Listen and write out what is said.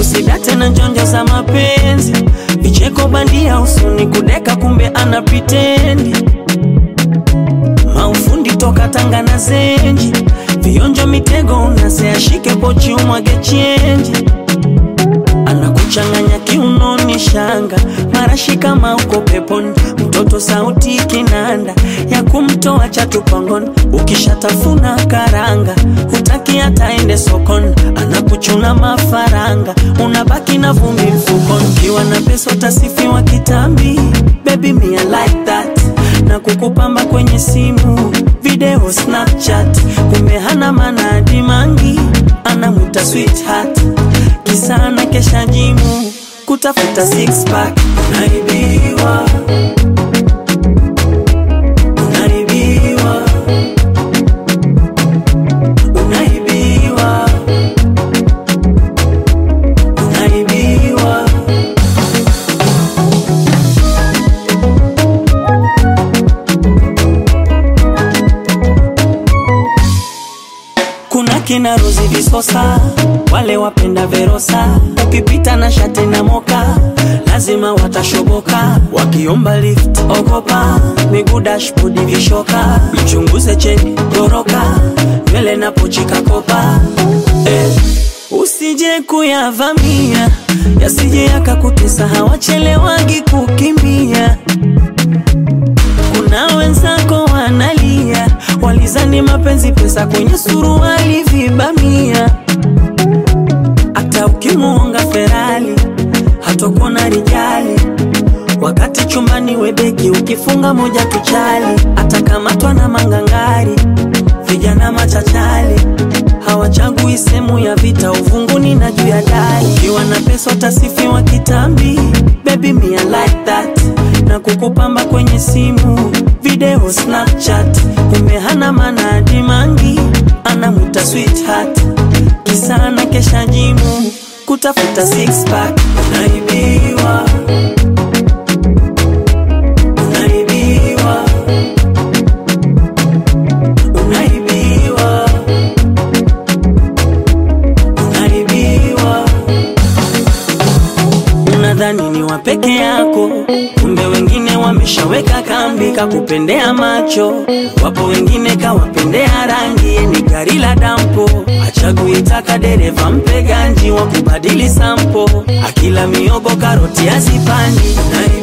Usidate na za mapenzi, kudeka, kumbe maufundi toka Tanga na Zenji, vionjo mitego unaseashike pochi umwage chenji, shanga. Mara shika mauko peponi, mtoto sauti kinanda. Ya kumtoa chatu pangoni, ukishatafuna karanga hutaki hata ende sokoni, anakuchuna mafaranga. Unabaki na vumbi mfukoni, ukiwa na pesa utasifiwa kitambi, baby me I like that. Na kukupamba kwenye simu. Video Snapchat, kumbe hana manadi mangi, anamuta sweetheart, kisana kesha jimu kutafuta six pack. Unaibiwa, kina Rozi Visosa, wale wapenda Verosa, ukipita na shati na moka lazima watashoboka, wakiomba lift ogopa, miguu dashboard vishoka, mchunguze cheni goroka, nywele na pochi kakopa. Eh. Usije kuyavamia yasije yakakutesa, hawachelewagi kukimbia kuna wenzako walizani mapenzi pesa kwenye suruali vibamia. Hata ukimuonga Ferali hatokona rijali, wakati chumbani webeki ukifunga moja tuchali, atakamatwa na mangangari, vijana machachali. Hawachagui sehemu ya vita, uvunguni na juu ya dari. Ukiwa na pesa utasifiwa kitambi, baby me I like that, na kukupamba kwenye simu video Snapchat, kumbe manadi mangi, anamuta sweetheart, kisa na kesha jimu kutafuta six pack. Ni wa peke yako, wameshaweka kambi kakupendea macho. Wapo wengine kawapendea rangi, ni gari la dampo, achaguitaka dereva mpeganji wa kubadili sampo, akila miogo karoti azipandi. Unaibiwa